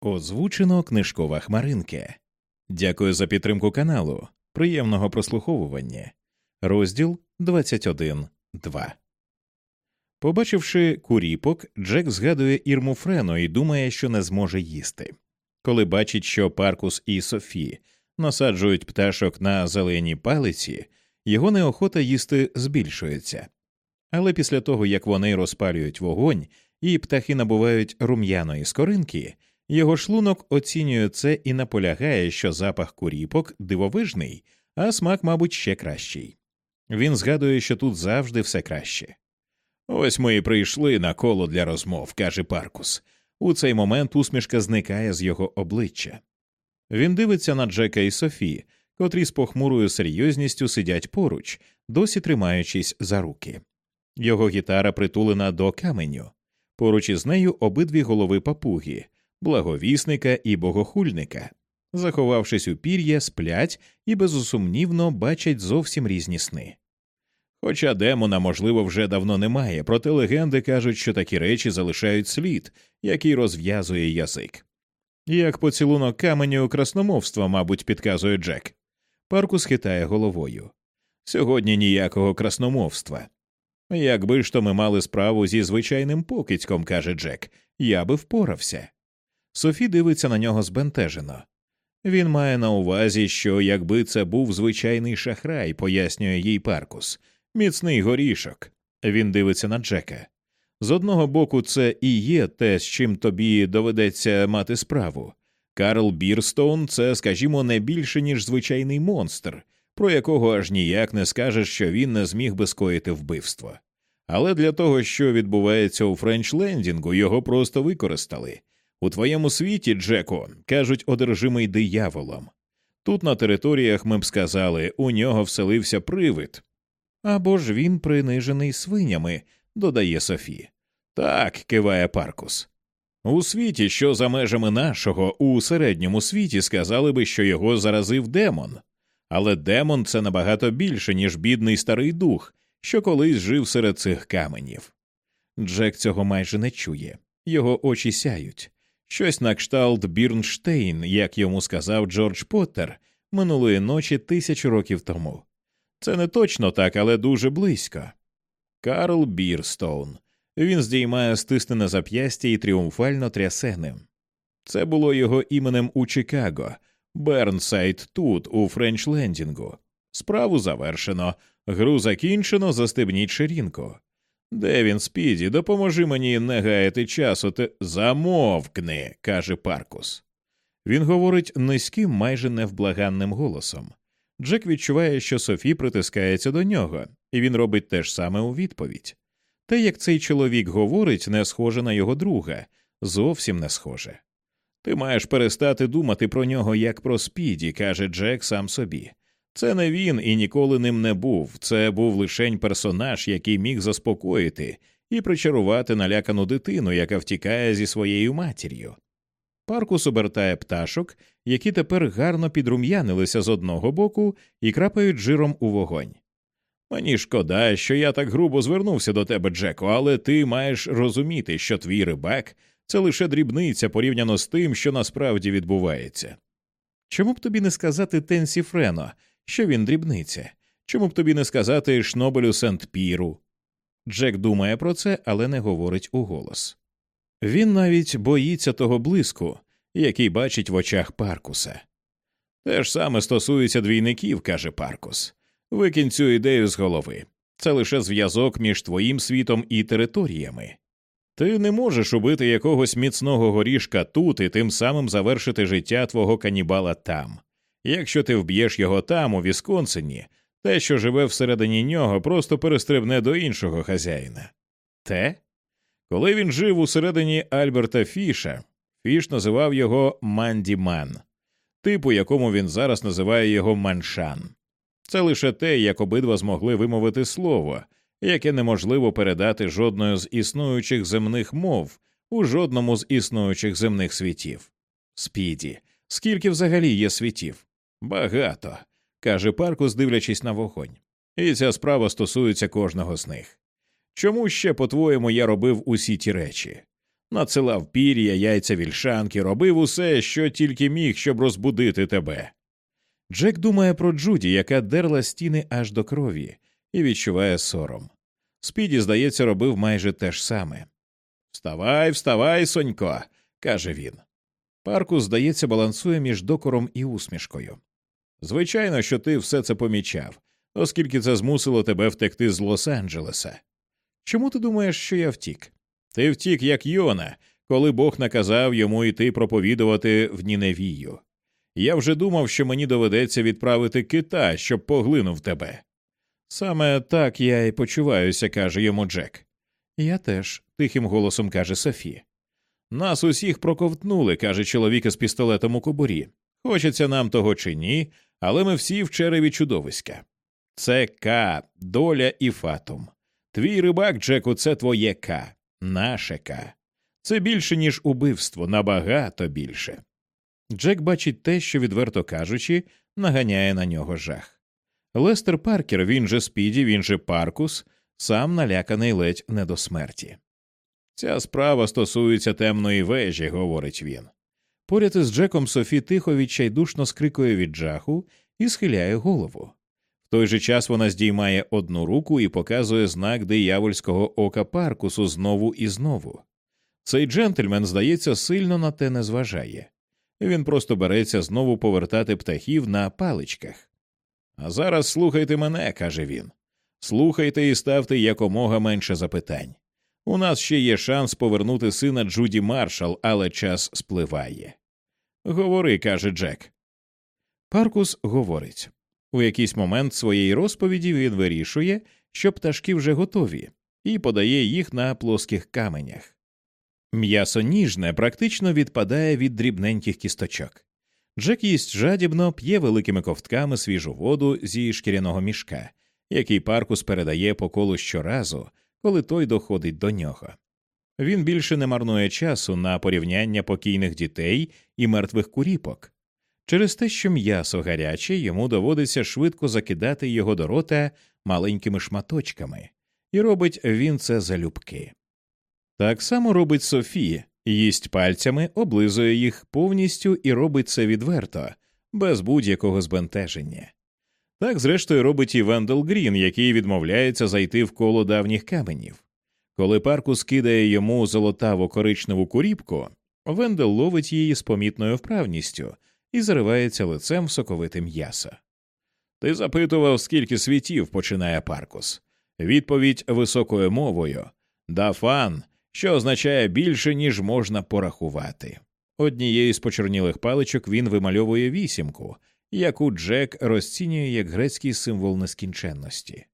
Озвучено книжкова хмаринка. Дякую за підтримку каналу. Приємного прослуховування. Розділ 21.2 Побачивши куріпок, Джек згадує Ірму Френо і думає, що не зможе їсти. Коли бачить, що Паркус і Софі насаджують пташок на зеленій палиці, його неохота їсти збільшується. Але після того, як вони розпалюють вогонь і птахи набувають рум'яної скоринки, його шлунок оцінює це і наполягає, що запах куріпок дивовижний, а смак, мабуть, ще кращий. Він згадує, що тут завжди все краще. Ось ми і прийшли на коло для розмов, каже Паркус. У цей момент усмішка зникає з його обличчя. Він дивиться на Джека і Софі, котрі з похмурою серйозністю сидять поруч, досі тримаючись за руки. Його гітара притулена до каменю. Поруч із нею обидві голови папуги, благовісника і богохульника. Заховавшись у пір'я, сплять і безусумнівно бачать зовсім різні сни. Хоча демона, можливо, вже давно немає, проте легенди кажуть, що такі речі залишають слід, який розв'язує язик. Як поцілунок каменю красномовства, мабуть, підказує Джек. Паркус хитає головою. Сьогодні ніякого красномовства. Якби ж то ми мали справу зі звичайним покидьком, каже Джек, я би впорався. Софі дивиться на нього збентежено. Він має на увазі, що якби це був звичайний шахрай, пояснює їй Паркус, міцний горішок. Він дивиться на Джека. З одного боку, це і є те, з чим тобі доведеться мати справу. Карл Бірстоун це, скажімо, не більше, ніж звичайний монстр, про якого аж ніяк не скажеш, що він не зміг би скоїти вбивство. Але для того, що відбувається у Френчлендінгу, його просто використали. У твоєму світі, Джеко, кажуть, одержимий дияволом. Тут на територіях ми б сказали, у нього вселився привид. Або ж він принижений свинями, додає Софі. Так, киває Паркус. У світі, що за межами нашого, у середньому світі сказали би, що його заразив демон. Але демон це набагато більше, ніж бідний старий дух, що колись жив серед цих каменів. Джек цього майже не чує, його очі сяють. Щось на кшталт Бірнштейн, як йому сказав Джордж Поттер минулої ночі тисячу років тому. Це не точно так, але дуже близько. Карл Бірстоун. Він здіймає стиснене зап'ястя і тріумфально трясе ним. Це було його іменем у Чикаго, Бернсайд тут, у Френчлендінгу. Справу завершено, гру закінчено, застебніть ширінку. Де він, Спіді, допоможи мені не гаяти часу, ти замовкни, каже Паркус. Він говорить низьким, майже невблаганним голосом. Джек відчуває, що Софі притискається до нього, і він робить те ж саме у відповідь. Те, як цей чоловік говорить, не схоже на його друга, зовсім не схоже. Ти маєш перестати думати про нього як про спіді, каже Джек сам собі. Це не він і ніколи ним не був. Це був лишень персонаж, який міг заспокоїти і причарувати налякану дитину, яка втікає зі своєю матір'ю. Паркус обертає пташок, які тепер гарно підрум'янилися з одного боку і крапають жиром у вогонь. Мені шкода, що я так грубо звернувся до тебе, Джеко, але ти маєш розуміти, що твій рибак це лише дрібниця порівняно з тим, що насправді відбувається. Чому б тобі не сказати Тенсі Френо, що він дрібниця? Чому б тобі не сказати Шнобелю Сент Піру? Джек думає про це, але не говорить уголос. Він навіть боїться того блиску, який бачить в очах Паркуса. Те ж саме стосується двійників, каже Паркус. Викинь цю ідею з голови. Це лише зв'язок між твоїм світом і територіями. Ти не можеш убити якогось міцного горішка тут і тим самим завершити життя твого канібала там. Якщо ти вб'єш його там, у Вісконсині, те, що живе всередині нього, просто перестрибне до іншого хазяїна. Те? Коли він жив усередині Альберта Фіша, Фіш називав його Мандіман, типу якому він зараз називає його маншан. Це лише те, як обидва змогли вимовити слово, яке неможливо передати жодною з існуючих земних мов у жодному з існуючих земних світів. Спіді, скільки взагалі є світів? Багато, каже Паркус, дивлячись на вогонь. І ця справа стосується кожного з них. Чому ще, по-твоєму, я робив усі ті речі? надсилав пір'я, яйця вільшанки, робив усе, що тільки міг, щоб розбудити тебе. Джек думає про Джуді, яка дерла стіни аж до крові, і відчуває сором. Спіді, здається, робив майже те ж саме. Вставай, вставай, сонько, каже він. Паркус, здається, балансує між докором і усмішкою. Звичайно, що ти все це помічав, оскільки це змусило тебе втекти з Лос-Анджелеса. Чому ти думаєш, що я втік? Ти втік, як Йона, коли Бог наказав йому йти проповідувати в Ніневію. Я вже думав, що мені доведеться відправити кита, щоб поглинув тебе. Саме так я і почуваюся, каже йому Джек. Я теж, тихим голосом каже Софі. Нас усіх проковтнули, каже чоловік із пістолетом у кобурі. Хочеться нам того чи ні, але ми всі в череві чудовиська. Це К, доля і фатум. Твій рибак, Джеку, це твоє К, наше К. Це більше, ніж убивство, набагато більше. Джек бачить те, що, відверто кажучи, наганяє на нього жах. Лестер Паркер, він же Спіді, він же Паркус, сам наляканий ледь не до смерті. Ця справа стосується темної вежі, говорить він. Поряд із Джеком Софі тихо відчайдушно скрикує від жаху і схиляє голову. В той же час вона здіймає одну руку і показує знак диявольського ока Паркусу знову і знову. Цей джентльмен, здається, сильно на те не зважає. Він просто береться знову повертати птахів на паличках. А зараз слухайте мене, каже він. Слухайте і ставте якомога менше запитань. У нас ще є шанс повернути сина Джуді Маршал, але час спливає. Говори, каже Джек. Паркус говорить. У якийсь момент своєї розповіді він вирішує, що пташки вже готові, і подає їх на плоских каменях. М'ясо ніжне практично відпадає від дрібненьких кісточок. Джек їсть жадібно, п'є великими ковтками свіжу воду зі шкіряного мішка, який Паркус передає по колу щоразу, коли той доходить до нього. Він більше не марнує часу на порівняння покійних дітей і мертвих куріпок. Через те, що м'ясо гаряче, йому доводиться швидко закидати його до рота маленькими шматочками, і робить він це залюбки. Так само робить Софі, їсть пальцями, облизує їх повністю і робить це відверто, без будь-якого збентеження. Так, зрештою, робить і Вендел Грін, який відмовляється зайти в коло давніх каменів. Коли Паркус кидає йому золотаво коричневу куріпку, Вендел ловить її з помітною вправністю і заривається лицем в соковите м'ясо. Ти запитував, скільки світів починає Паркус. Відповідь високою мовою дафан, що означає більше, ніж можна порахувати. Однією з почорнілих паличок він вимальовує вісімку, яку Джек розцінює як грецький символ нескінченності.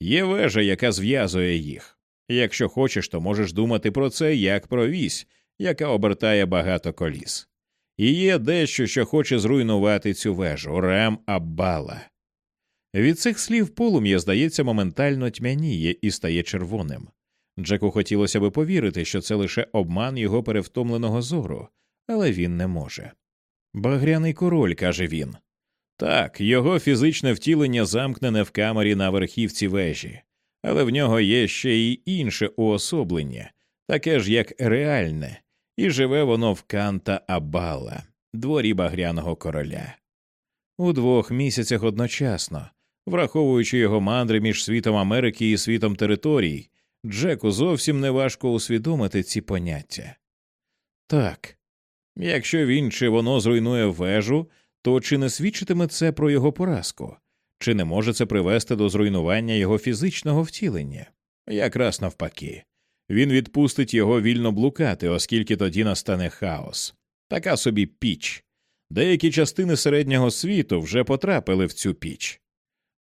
Є вежа, яка зв'язує їх. Якщо хочеш, то можеш думати про це як про вісь, яка обертає багато коліс. І є дещо, що хоче зруйнувати цю вежу Рем Аббала. Від цих слів полум'я, здається, моментально тьмяніє і стає червоним. Джеку хотілося би повірити, що це лише обман його перевтомленого зору, але він не може. Багряний король, каже він. Так, його фізичне втілення замкнене в камері на верхівці вежі, але в нього є ще й інше уособлення, таке ж як реальне, і живе воно в Канта Абала, дворі багряного короля. У двох місяцях одночасно, враховуючи його мандри між світом Америки і світом територій, Джеку зовсім не важко усвідомити ці поняття. Так, якщо він чи воно зруйнує вежу, то чи не свідчитиме це про його поразку, чи не може це привести до зруйнування його фізичного втілення? Якраз навпаки, він відпустить його вільно блукати, оскільки тоді настане хаос, така собі піч. Деякі частини середнього світу вже потрапили в цю піч.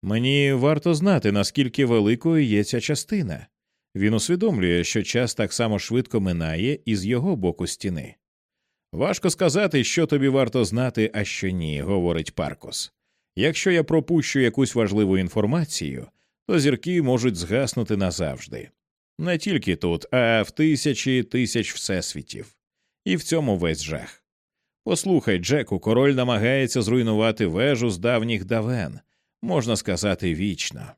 Мені варто знати, наскільки великою є ця частина. Він усвідомлює, що час так само швидко минає і з його боку стіни. Важко сказати, що тобі варто знати, а що ні, говорить Паркос. Якщо я пропущу якусь важливу інформацію, то зірки можуть згаснути назавжди. Не тільки тут, а в тисячі тисяч всесвітів. І в цьому весь жах. Послухай, Джеку, король намагається зруйнувати вежу з давніх давен, можна сказати, вічно.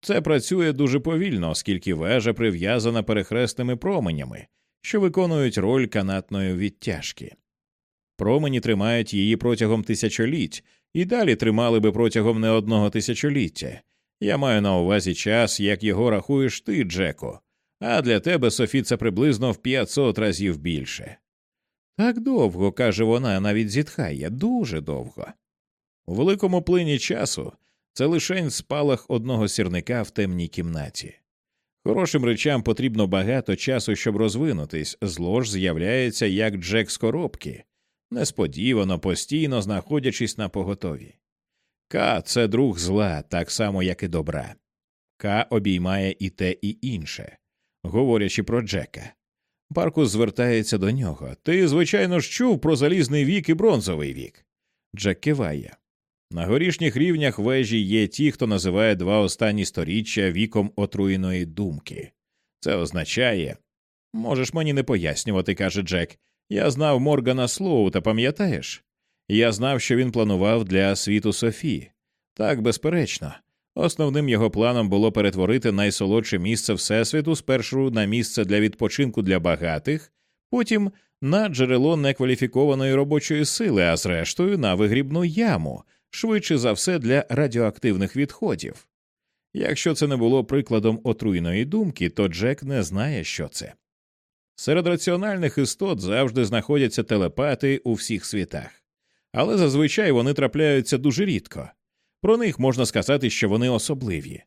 Це працює дуже повільно, оскільки вежа прив'язана перехресними променями, що виконують роль канатної відтяжки. Промені тримають її протягом тисячоліть і далі тримали би протягом не одного тисячоліття. Я маю на увазі час, як його рахуєш ти, Джеко, а для тебе, Софі, це приблизно в 500 разів більше. Так довго, каже вона, навіть зітхає, дуже довго. У великому плині часу це лишень спалах одного сірника в темній кімнаті. Хорошим речам потрібно багато часу, щоб розвинутись, зло ж з'являється як Джек з коробки, несподівано, постійно знаходячись на поготові. К це друг зла, так само, як і добра. К обіймає і те, і інше, говорячи про Джека. Паркус звертається до нього. Ти, звичайно ж, чув про залізний вік і бронзовий вік. Джек киває. На горішніх рівнях вежі є ті, хто називає два останні сторіччя віком отруєної думки. Це означає. Можеш мені не пояснювати, каже Джек. Я знав Моргана Слоу, та пам'ятаєш? Я знав, що він планував для світу Софії. Так, безперечно. Основним його планом було перетворити найсолодше місце Всесвіту спершу на місце для відпочинку для багатих, потім на джерело некваліфікованої робочої сили, а зрештою на вигрібну яму, швидше за все для радіоактивних відходів. Якщо це не було прикладом отруйної думки, то Джек не знає, що це. Серед раціональних істот завжди знаходяться телепати у всіх світах, але зазвичай вони трапляються дуже рідко. Про них можна сказати, що вони особливі.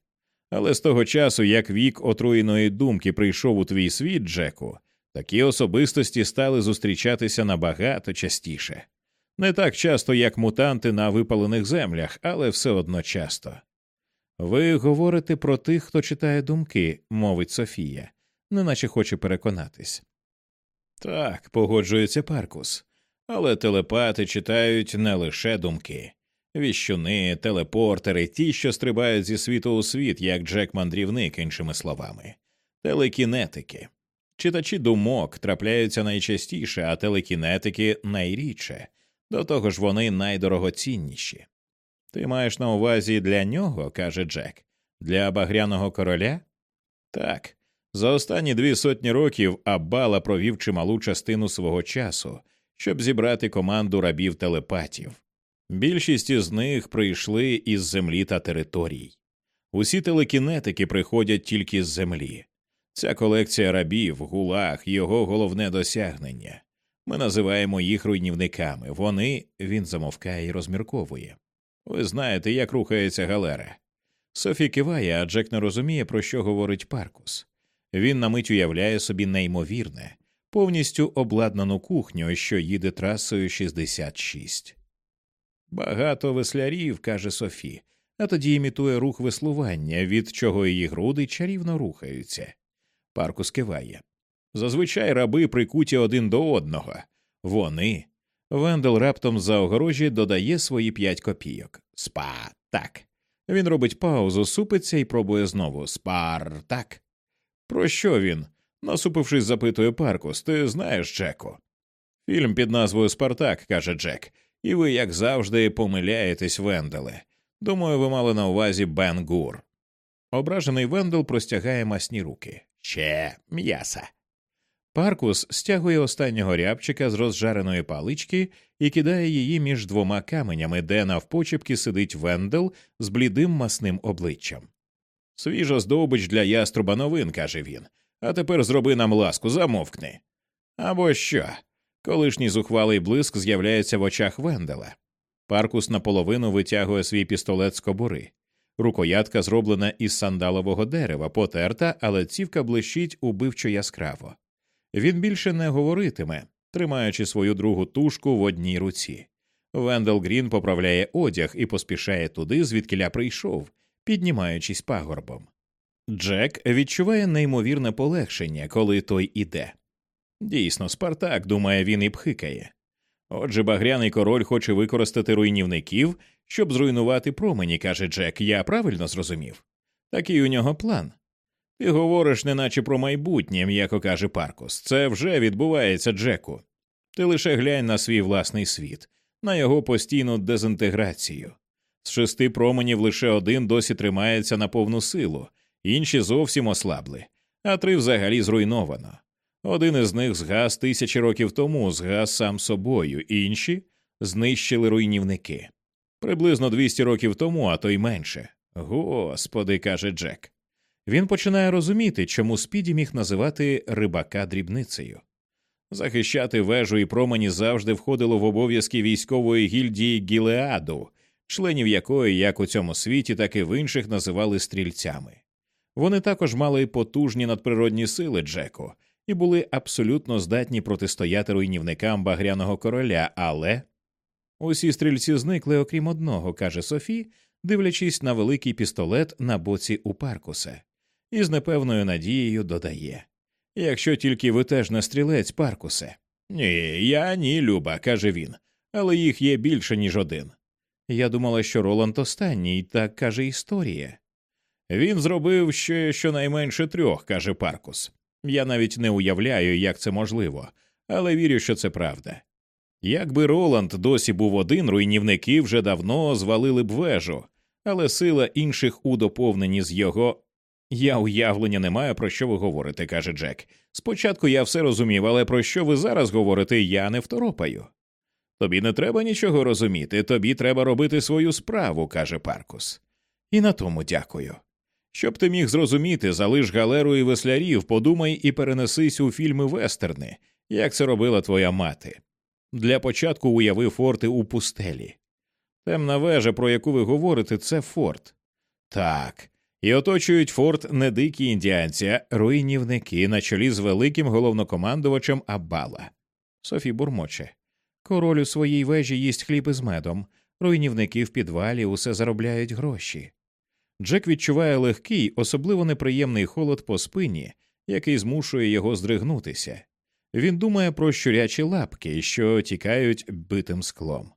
Але з того часу, як вік отруєної думки прийшов у твій світ, Джеку, такі особистості стали зустрічатися набагато частіше. Не так часто, як мутанти на випалених землях, але все одно часто. Ви говорите про тих, хто читає думки, мовить Софія, неначе хоче переконатись. Так, погоджується Паркус, але телепати читають не лише думки. Віщуни, телепортери, ті, що стрибають зі світу у світ, як Джек мандрівник, іншими словами, телекінетики. Читачі думок трапляються найчастіше, а телекінетики найрідше, до того ж вони найдорогоцінніші. Ти маєш на увазі для нього, каже Джек, для багряного короля? Так. За останні дві сотні років Аббала провів чималу частину свого часу, щоб зібрати команду рабів телепатів. Більшість із них прийшли із землі та територій. Усі телекінетики приходять тільки з землі. Ця колекція рабів, гулаг, його головне досягнення. Ми називаємо їх руйнівниками. Вони він замовкає і розмірковує. Ви знаєте, як рухається галера. Софі киває, а Джек не розуміє, про що говорить Паркус. Він на мить уявляє собі неймовірне, повністю обладнану кухню, що їде трасою 66. Багато веслярів, каже Софі, а тоді імітує рух веслування, від чого її груди чарівно рухаються. Паркус киває. Зазвичай раби прикуті один до одного. Вони. Вендел раптом за огорожі додає свої п'ять копійок. Спа так. Він робить паузу, супиться і пробує знову. Спар так. Про що він? Насупившись, запитує Паркус. Ти знаєш, Джеку? Фільм під назвою Спартак, каже Джек і ви, як завжди, помиляєтесь, Венделе. Думаю, ви мали на увазі Бен Гур. Ображений Вендел простягає масні руки. Ще м'яса. Паркус стягує останнього рябчика з розжареної палички і кидає її між двома каменями, де навпочепки сидить Вендел з блідим масним обличчям. Свіжа здобич для яструба новин, каже він. А тепер зроби нам ласку, замовкни. Або що? Колишній зухвалий блиск з'являється в очах Вендела. Паркус наполовину витягує свій пістолет з кобури. Рукоятка зроблена із сандалового дерева, потерта, але цівка блищить убивчо яскраво. Він більше не говоритиме, тримаючи свою другу тушку в одній руці. Вендел Грін поправляє одяг і поспішає туди, звідкиля прийшов, піднімаючись пагорбом. Джек відчуває неймовірне полегшення, коли той іде. Дійсно, Спартак, думає він і пхикає. Отже, багряний король хоче використати руйнівників, щоб зруйнувати промені, каже Джек. Я правильно зрозумів. Такий у нього план. Ти говориш, неначе про майбутнє, м'яко каже Паркус. Це вже відбувається, Джеку. Ти лише глянь на свій власний світ, на його постійну дезінтеграцію. З шести променів лише один досі тримається на повну силу, інші зовсім ослабли, а три взагалі зруйновано. Один із них згас тисячі років тому, згас сам собою, інші знищили руйнівники. Приблизно 200 років тому, а то й менше. Господи, каже Джек. Він починає розуміти, чому Спіді міг називати рибака дрібницею. Захищати вежу і промені завжди входило в обов'язки військової гільдії Гілеаду, членів якої як у цьому світі, так і в інших називали стрільцями. Вони також мали потужні надприродні сили Джеку і були абсолютно здатні протистояти руйнівникам багряного короля, але усі стрільці зникли, окрім одного, каже Софі, дивлячись на великий пістолет на боці у Паркуса, і з непевною надією додає Якщо тільки ви теж не стрілець, Паркусе. Ні, я ні, Люба, каже він, але їх є більше, ніж один. Я думала, що Роланд останній, так каже історія. Він зробив ще щонайменше трьох, каже Паркус. Я навіть не уявляю, як це можливо, але вірю, що це правда. Якби Роланд досі був один, руйнівники вже давно звалили б вежу, але сила інших у доповненні з його. Я уявлення не маю, про що ви говорите, каже Джек. Спочатку я все розумів, але про що ви зараз говорите, я не второпаю. Тобі не треба нічого розуміти, тобі треба робити свою справу, каже Паркус. І на тому дякую. Щоб ти міг зрозуміти, залиш галеру і веслярів, подумай і перенесись у фільми вестерни, як це робила твоя мати. Для початку уяви форти у пустелі. Темна вежа, про яку ви говорите, це форт. Так. І оточують форт не дикі індіанці, а руйнівники на чолі з великим головнокомандувачем Аббала. Софі бурмоче. Король у своїй вежі їсть хліб із медом, руйнівники в підвалі усе заробляють гроші. Джек відчуває легкий, особливо неприємний холод по спині, який змушує його здригнутися. Він думає про щурячі лапки, що тікають битим склом.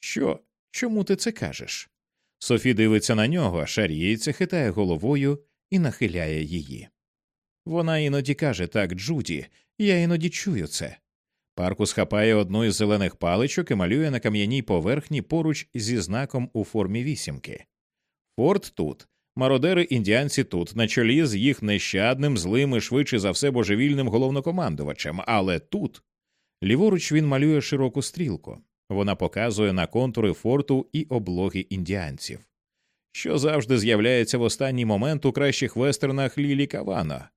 Що? Чому ти це кажеш? Софі дивиться на нього, шаріється, хитає головою і нахиляє її. Вона іноді каже так, Джуді, я іноді чую це. Паркус хапає одну із зелених паличок і малює на кам'яній поверхні поруч зі знаком у формі вісімки. Форт тут, мародери індіанці тут, на чолі з їх нещадним, злим і швидше за все божевільним головнокомандувачем, але тут. Ліворуч він малює широку стрілку. Вона показує на контури форту і облоги індіанців, що завжди з'являється в останній момент у кращих вестернах Лілі Кавана.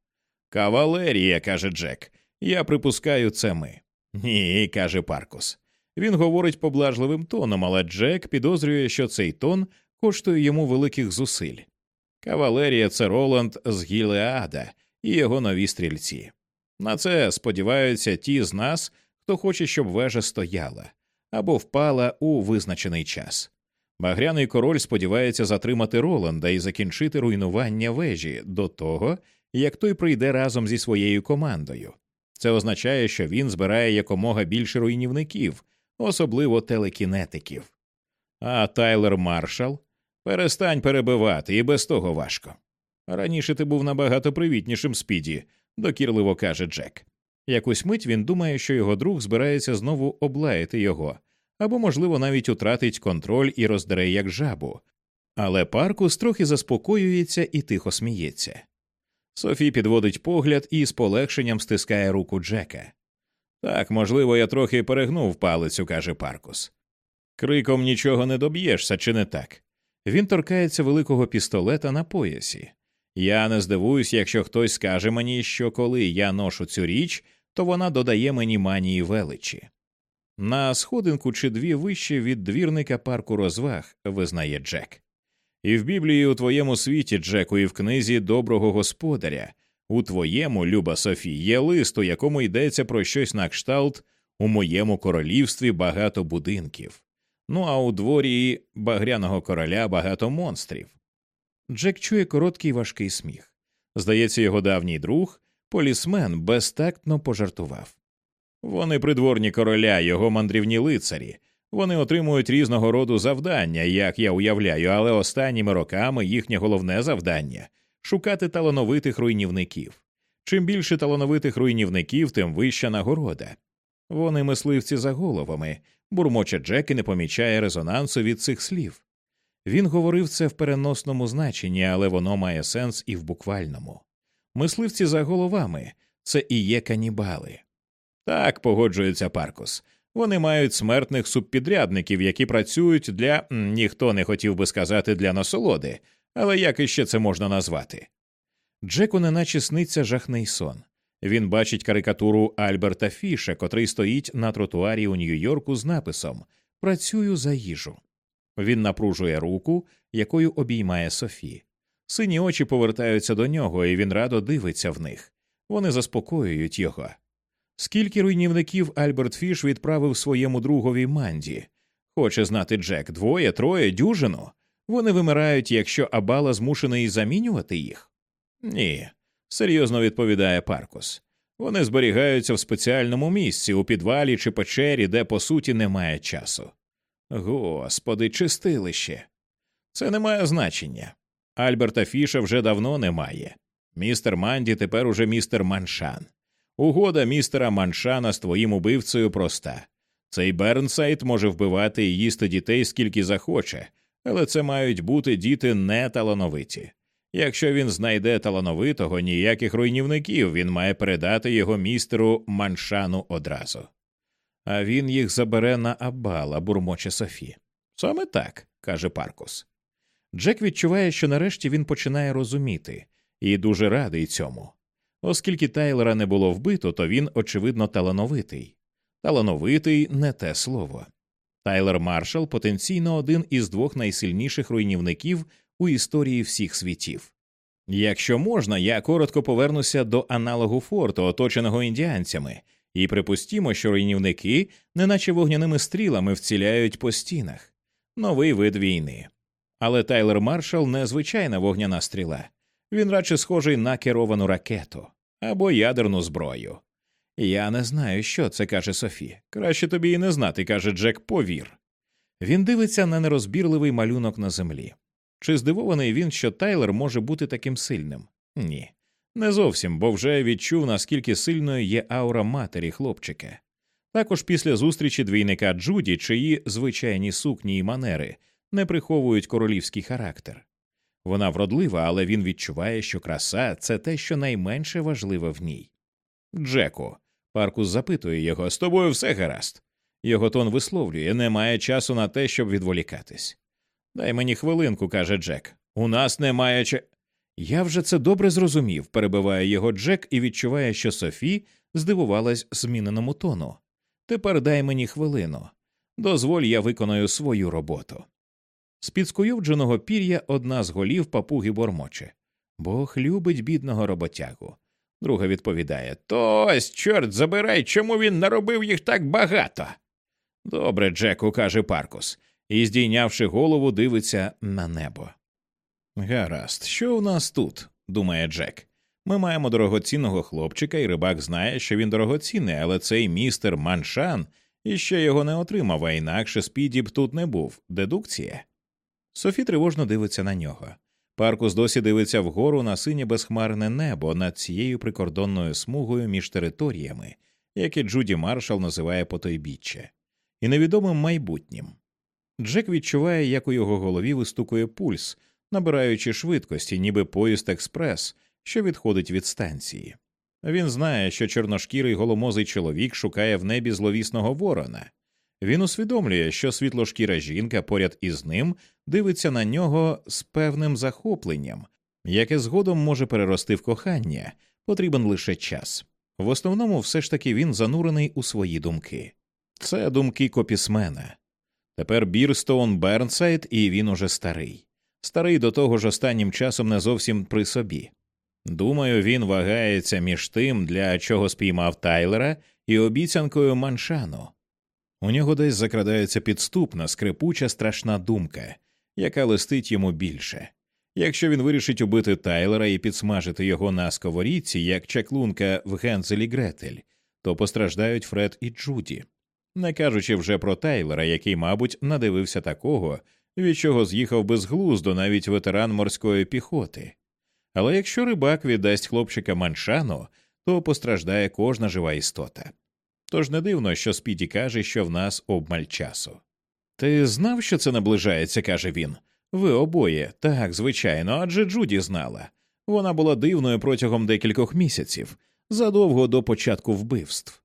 Кавалерія, каже Джек. Я припускаю, це ми. Ні, каже Паркус. Він говорить поблажливим тоном, але Джек підозрює, що цей тон коштує йому великих зусиль. Кавалерія це Роланд з Гілеада і його нові стрільці. На це сподіваються ті з нас, хто хоче, щоб вежа стояла або впала у визначений час. Багряний король сподівається затримати Роланда і закінчити руйнування вежі до того, як той прийде разом зі своєю командою. Це означає, що він збирає якомога більше руйнівників, особливо телекінетиків. А Тайлер Маршал перестань перебивати, і без того важко. Раніше ти був набагато привітнішим спіді, докірливо каже Джек. Якусь мить він думає, що його друг збирається знову облаяти його, або, можливо, навіть утратить контроль і роздере як жабу. Але Паркус трохи заспокоюється і тихо сміється. Софі підводить погляд і з полегшенням стискає руку Джека. Так, можливо, я трохи перегнув палицю, каже Паркус. Криком нічого не доб'єшся, чи не так? Він торкається великого пістолета на поясі. Я не здивуюсь, якщо хтось скаже мені, що коли я ношу цю річ, то вона додає мені манії величі. На сходинку чи дві вище від двірника парку розваг, визнає Джек. І в Біблії у твоєму світі, Джеку, і в книзі доброго господаря, у твоєму, люба Софі, є лист, у якому йдеться про щось на кшталт у моєму королівстві багато будинків. Ну а у дворі багряного короля багато монстрів. Джек чує короткий важкий сміх. Здається, його давній друг, полісмен, безтактно пожартував. Вони придворні короля, його мандрівні лицарі. Вони отримують різного роду завдання, як я уявляю, але останніми роками їхнє головне завдання шукати талановитих руйнівників. Чим більше талановитих руйнівників, тим вища нагорода. Вони мисливці за головами, бурмоче Джек і не помічає резонансу від цих слів. Він говорив це в переносному значенні, але воно має сенс і в буквальному. Мисливці за головами це і є канібали. Так, погоджується Паркус. Вони мають смертних субпідрядників, які працюють для ніхто не хотів би сказати для насолоди, але як іще це можна назвати? Джеку неначе сниться жахний сон. Він бачить карикатуру Альберта Фіша, котрий стоїть на тротуарі у Нью-Йорку з написом Працюю за їжу. Він напружує руку, якою обіймає Софі. Сині очі повертаються до нього, і він радо дивиться в них. Вони заспокоюють його. Скільки руйнівників Альберт Фіш відправив своєму другові Манді? Хоче знати Джек двоє, троє, дюжину. Вони вимирають, якщо Абала змушений замінювати їх? Ні, серйозно відповідає Паркус. Вони зберігаються в спеціальному місці, у підвалі чи печері, де по суті немає часу. Господи, чистилище. Це не має значення. Альберта Фіша вже давно немає. Містер Манді тепер уже містер Маншан. Угода містера Маншана з твоїм убивцею проста. Цей Бернсайд може вбивати і їсти дітей скільки захоче, але це мають бути діти не талановиті. Якщо він знайде талановитого, ніяких руйнівників він має передати його містеру Маншану одразу. А він їх забере на Аббала, бурмоче Софі. Саме так, каже Паркус. Джек відчуває, що нарешті він починає розуміти, і дуже радий цьому. Оскільки Тайлера не було вбито, то він, очевидно, талановитий. Талановитий не те слово. Тайлер Маршал потенційно один із двох найсильніших руйнівників у історії всіх світів. Якщо можна, я коротко повернуся до аналогу форту, оточеного індіанцями, і припустімо, що руйнівники, неначе вогняними стрілами, вціляють по стінах новий вид війни. Але Тайлер Маршал не звичайна вогняна стріла, він радше схожий на керовану ракету або ядерну зброю. Я не знаю, що це каже Софі. Краще тобі і не знати, каже Джек, повір. Він дивиться на нерозбірливий малюнок на землі. Чи здивований він, що Тайлер може бути таким сильним? Ні. Не зовсім, бо вже відчув, наскільки сильною є аура матері хлопчика. Також після зустрічі двійника Джуді, чиї звичайні сукні і манери не приховують королівський характер. Вона вродлива, але він відчуває, що краса це те, що найменше важливе в ній. Джеку. Паркус запитує його з тобою все гаразд. Його тон висловлює, немає часу на те, щоб відволікатись. Дай мені хвилинку, каже Джек. У нас немає ча. Я вже це добре зрозумів, перебиває його Джек і відчуває, що Софі здивувалась зміненому тону. Тепер дай мені хвилину. Дозволь, я виконаю свою роботу. З під скуйовдженого пір'я одна з голів папуги бормоче. Бог любить бідного роботягу. Друга відповідає То ось, чорт забирай, чому він наробив їх так багато. Добре, Джеку, каже Паркус, і, здійнявши голову, дивиться на небо. Гаразд, що у нас тут? думає Джек. Ми маємо дорогоцінного хлопчика, і рибак знає, що він дорогоцінний, але цей містер Маншан іще його не отримав, а інакше Спіді б тут не був. Дедукція. Софі тривожно дивиться на нього. Паркус досі дивиться вгору на синє безхмарне небо над цією прикордонною смугою між територіями, яке Джуді Маршал називає потойбіччя, і невідомим майбутнім. Джек відчуває, як у його голові вистукує пульс, набираючи швидкості, ніби поїзд експрес, що відходить від станції. Він знає, що чорношкірий голомозий чоловік шукає в небі зловісного ворона. Він усвідомлює, що світлошкіра жінка поряд із ним дивиться на нього з певним захопленням, яке згодом може перерости в кохання, потрібен лише час. В основному, все ж таки він занурений у свої думки. Це думки копісмена. Тепер Бірстоун Бернсайд, і він уже старий. Старий до того ж останнім часом не зовсім при собі. Думаю, він вагається між тим, для чого спіймав Тайлера, і обіцянкою маншану. У нього десь закрадається підступна, скрипуча, страшна думка, яка листить йому більше. Якщо він вирішить убити Тайлера і підсмажити його на сковорідці, як чаклунка в Гензелі Гретель, то постраждають Фред і Джуді, не кажучи вже про Тайлера, який, мабуть, надивився такого, від чого з'їхав безглуздо навіть ветеран морської піхоти. Але якщо рибак віддасть хлопчика маншану, то постраждає кожна жива істота. Тож не дивно, що Спіді каже, що в нас обмаль часу. Ти знав, що це наближається, каже він. Ви обоє, так, звичайно, адже Джуді знала. Вона була дивною протягом декількох місяців. задовго до початку вбивств.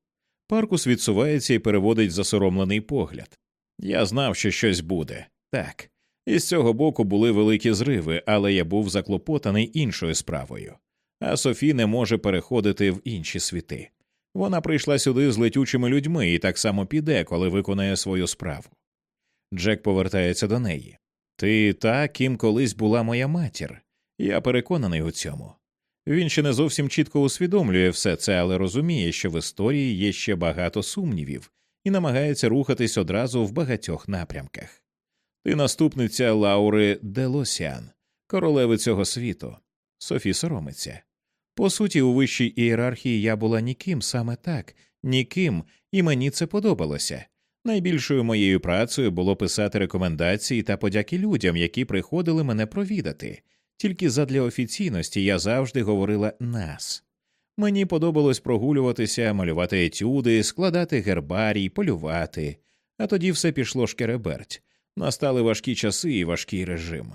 Паркус відсувається і переводить засоромлений погляд. Я знав, що щось буде. Так. І з цього боку були великі зриви, але я був заклопотаний іншою справою. А Софі не може переходити в інші світи. Вона прийшла сюди з летючими людьми і так само піде, коли виконає свою справу. Джек повертається до неї. Ти та, ким колись була моя матір. Я переконаний у цьому. Він ще не зовсім чітко усвідомлює все це, але розуміє, що в історії є ще багато сумнівів, і намагається рухатись одразу в багатьох напрямках. Ти наступниця Лаури Делосіан, королеви цього світу. Софі соромиться. По суті, у вищій ієрархії я була ніким саме так, ніким, і мені це подобалося. Найбільшою моєю працею було писати рекомендації та подяки людям, які приходили мене провідати. Тільки задля офіційності я завжди говорила нас. Мені подобалось прогулюватися, малювати етюди, складати гербарій, полювати, а тоді все пішло шкереберть. Настали важкі часи і важкий режим.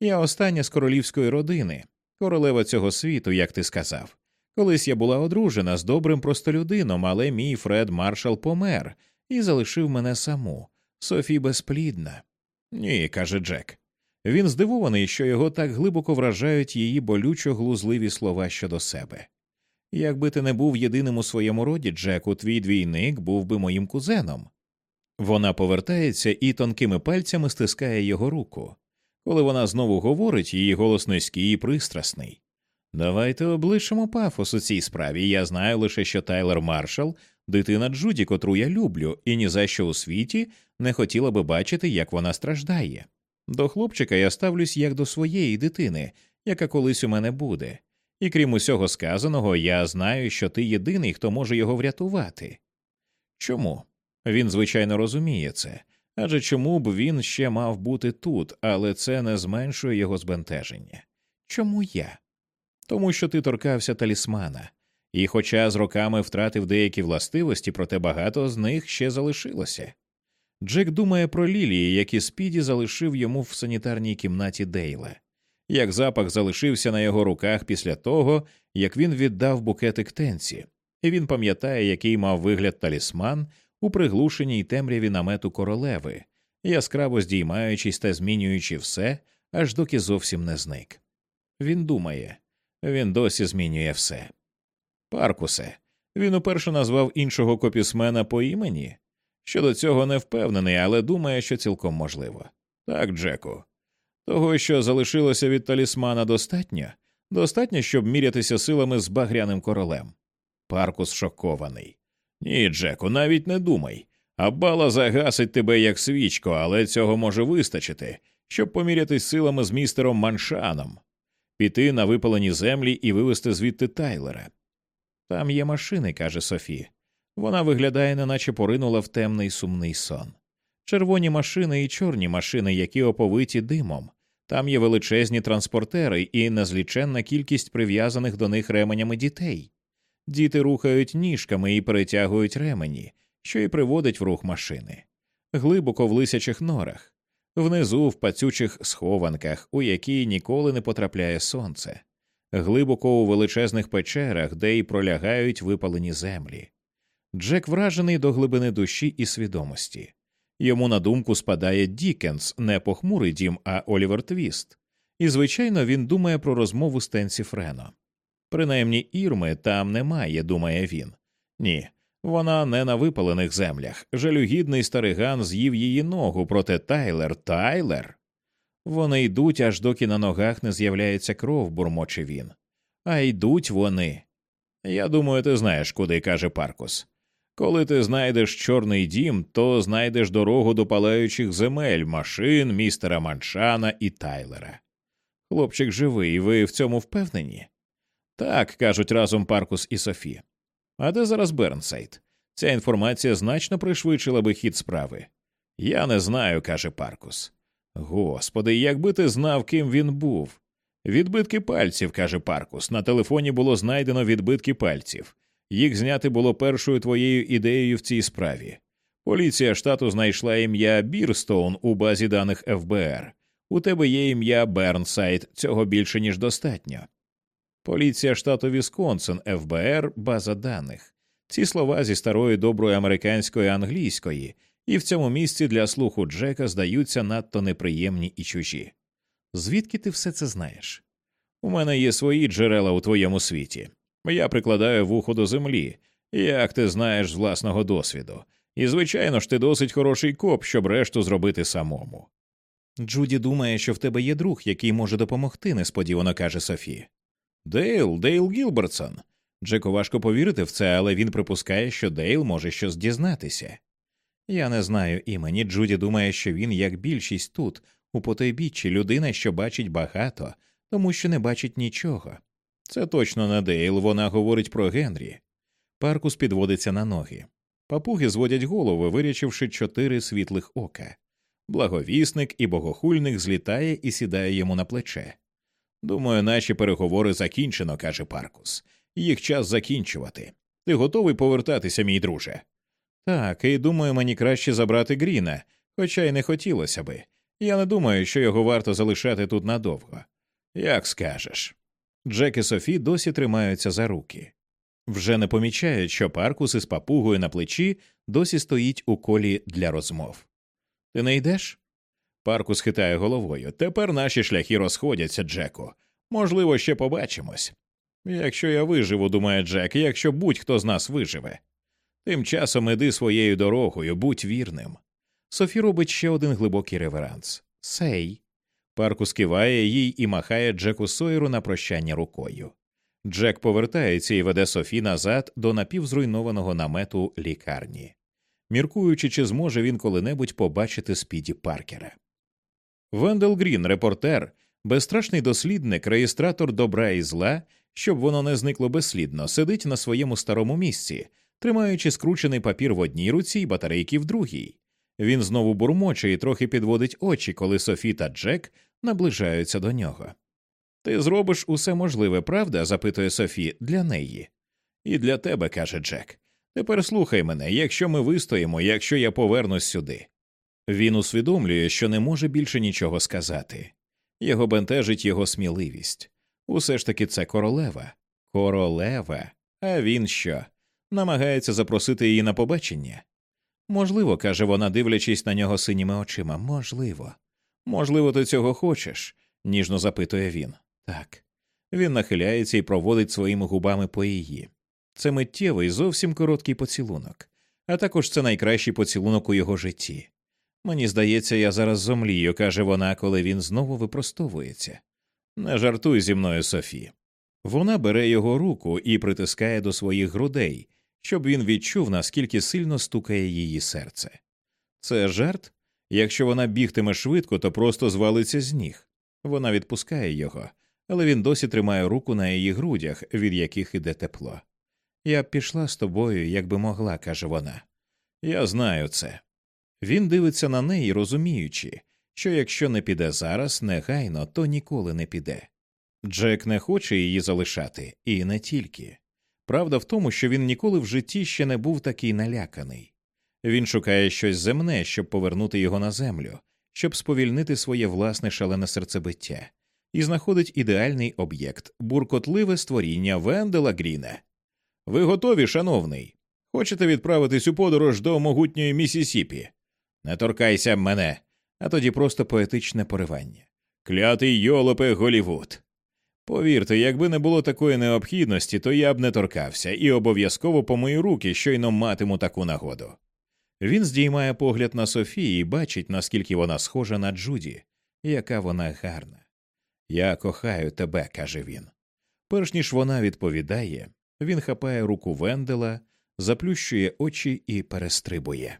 Я остання з королівської родини, королева цього світу, як ти сказав. Колись я була одружена з добрим простолюдином, але мій Фред Маршал помер і залишив мене саму. Софі безплідна. Ні, каже Джек. Він здивований, що його так глибоко вражають її болючо глузливі слова щодо себе. Якби ти не був єдиним у своєму роді, Джеку, твій двійник був би моїм кузеном. Вона повертається і тонкими пальцями стискає його руку. Коли вона знову говорить, її голос низький і пристрасний. Давайте облишимо пафос у цій справі. Я знаю лише, що Тайлер Маршал дитина Джуді, котру я люблю, і ні за що у світі не хотіла би бачити, як вона страждає. До хлопчика я ставлюсь як до своєї дитини, яка колись у мене буде, і крім усього сказаного, я знаю, що ти єдиний, хто може його врятувати. Чому? Він, звичайно, розуміє це, адже чому б він ще мав бути тут, але це не зменшує його збентеження. Чому я? Тому що ти торкався талісмана, і, хоча з роками втратив деякі властивості, проте багато з них ще залишилося. Джек думає про лілії, які Спіді залишив йому в санітарній кімнаті Дейла, як запах залишився на його руках після того, як він віддав букетик тенці, і він пам'ятає, який мав вигляд талісман у приглушеній темряві намету королеви, яскраво здіймаючись та змінюючи все, аж доки зовсім не зник. Він думає, він досі змінює все. Паркусе, він уперше назвав іншого копісмена по імені. Щодо цього не впевнений, але думає, що цілком можливо. Так, Джеку. Того, що залишилося від талісмана, достатньо, достатньо, щоб мірятися силами з багряним королем. Паркус шокований. Ні, Джеку, навіть не думай. Аббала загасить тебе як свічко, але цього може вистачити, щоб помірятись силами з містером Маншаном, піти на випалені землі і вивезти звідти Тайлера. Там є машини, каже Софі. Вона виглядає, неначе поринула в темний сумний сон. Червоні машини і чорні машини, які оповиті димом. Там є величезні транспортери і незліченна кількість прив'язаних до них ременями дітей. Діти рухають ніжками і перетягують ремені, що й приводить в рух машини, глибоко в лисячих норах, внизу в пацючих схованках, у які ніколи не потрапляє сонце, глибоко у величезних печерах, де й пролягають випалені землі. Джек вражений до глибини душі і свідомості. Йому на думку спадає Дікенс, не похмурий дім, а Олівер Твіст, і, звичайно, він думає про розмову з Тенсі Френо. Принаймні Ірми там немає, думає він. Ні, вона не на випалених землях. Жалюгідний стариган з'їв її ногу, проте Тайлер, Тайлер. Вони йдуть, аж доки на ногах не з'являється кров, бурмоче він. А йдуть вони. Я думаю, ти знаєш, куди каже Паркус. Коли ти знайдеш чорний дім, то знайдеш дорогу до палаючих земель, машин, містера Маншана і Тайлера. Хлопчик живий, ви в цьому впевнені? Так, кажуть разом Паркус і Софі. А де зараз Бернсайд? Ця інформація значно пришвидшила би хід справи. Я не знаю, каже Паркус. Господи, якби ти знав, ким він був. Відбитки пальців, каже Паркус. На телефоні було знайдено відбитки пальців. Їх зняти було першою твоєю ідеєю в цій справі. Поліція штату знайшла ім'я Бірстоун у базі даних ФБР. У тебе є ім'я Бернсайд, цього більше ніж достатньо. Поліція штату Вісконсин, ФБР, база даних. Ці слова зі старої доброї американської англійської, і в цьому місці для слуху Джека здаються надто неприємні і чужі. Звідки ти все це знаєш? У мене є свої джерела у твоєму світі. Я прикладаю вухо до землі, як ти знаєш з власного досвіду, і, звичайно ж, ти досить хороший коп, щоб решту зробити самому. Джуді думає, що в тебе є друг, який може допомогти, несподівано каже Софі. Дейл, Дейл Гілбертсон. Джеку важко повірити в це, але він припускає, що Дейл може щось дізнатися. Я не знаю імені. Джуді думає, що він, як більшість тут, у потойбіччі, людина, що бачить багато, тому що не бачить нічого. Це точно не Дейл, вона говорить про Генрі. Паркус підводиться на ноги. Папуги зводять голови, вирячивши чотири світлих ока. Благовісник і богохульник злітає і сідає йому на плече. Думаю, наші переговори закінчено, каже Паркус. Їх час закінчувати. Ти готовий повертатися, мій друже? Так, і думаю, мені краще забрати Гріна, хоча й не хотілося би. Я не думаю, що його варто залишати тут надовго. Як скажеш. Джек і Софі досі тримаються за руки. Вже не помічають, що Паркус із папугою на плечі досі стоїть у колі для розмов. Ти не йдеш? Паркус хитає головою. Тепер наші шляхи розходяться, Джеку. Можливо, ще побачимось. Якщо я виживу, думає Джек, якщо будь-хто з нас виживе. Тим часом іди своєю дорогою, будь вірним. Софі робить ще один глибокий реверанс. Сей. Паркус киває їй і махає Джеку Сойеру на прощання рукою. Джек повертається і веде Софі назад до напівзруйнованого намету лікарні, міркуючи, чи зможе він коли-небудь побачити Спіді Паркера. Вендел Грін, репортер, безстрашний дослідник, реєстратор добра і зла, щоб воно не зникло безслідно, сидить на своєму старому місці, тримаючи скручений папір в одній руці і батарейки в другій. Він знову бурмоче і трохи підводить очі, коли Софі та Джек наближаються до нього. Ти зробиш усе можливе, правда? запитує Софі, для неї. І для тебе, каже Джек. Тепер слухай мене, якщо ми вистоїмо, якщо я повернусь сюди. Він усвідомлює, що не може більше нічого сказати. Його бентежить його сміливість. Усе ж таки це королева. Королева. А він що? Намагається запросити її на побачення? Можливо, каже вона, дивлячись на нього синіми очима. Можливо. Можливо, ти цього хочеш? ніжно запитує він. Так. Він нахиляється і проводить своїми губами по її. Це миттєвий, зовсім короткий поцілунок, а також це найкращий поцілунок у його житті. Мені здається, я зараз зомлію, каже вона, коли він знову випростовується. Не жартуй зі мною, Софі. Вона бере його руку і притискає до своїх грудей, щоб він відчув, наскільки сильно стукає її серце. Це жарт? Якщо вона бігтиме швидко, то просто звалиться з ніг. Вона відпускає його, але він досі тримає руку на її грудях, від яких іде тепло. Я б пішла з тобою, як би могла, каже вона. Я знаю це. Він дивиться на неї, розуміючи, що якщо не піде зараз, негайно, то ніколи не піде. Джек не хоче її залишати, і не тільки. Правда в тому, що він ніколи в житті ще не був такий наляканий. Він шукає щось земне, щоб повернути його на землю, щоб сповільнити своє власне шалене серцебиття, і знаходить ідеальний об'єкт буркотливе створіння Вендела Гріна. Ви готові, шановний? Хочете відправитись у подорож до могутньої Місісіпі? Не торкайся мене, а тоді просто поетичне поривання. Клятий йолопе Голівуд. Повірте, якби не було такої необхідності, то я б не торкався і обов'язково помию руки, щойно матиму таку нагоду. Він здіймає погляд на Софії і бачить, наскільки вона схожа на Джуді, яка вона гарна. Я кохаю тебе, каже він. Перш ніж вона відповідає, він хапає руку Вендела, заплющує очі і перестрибує.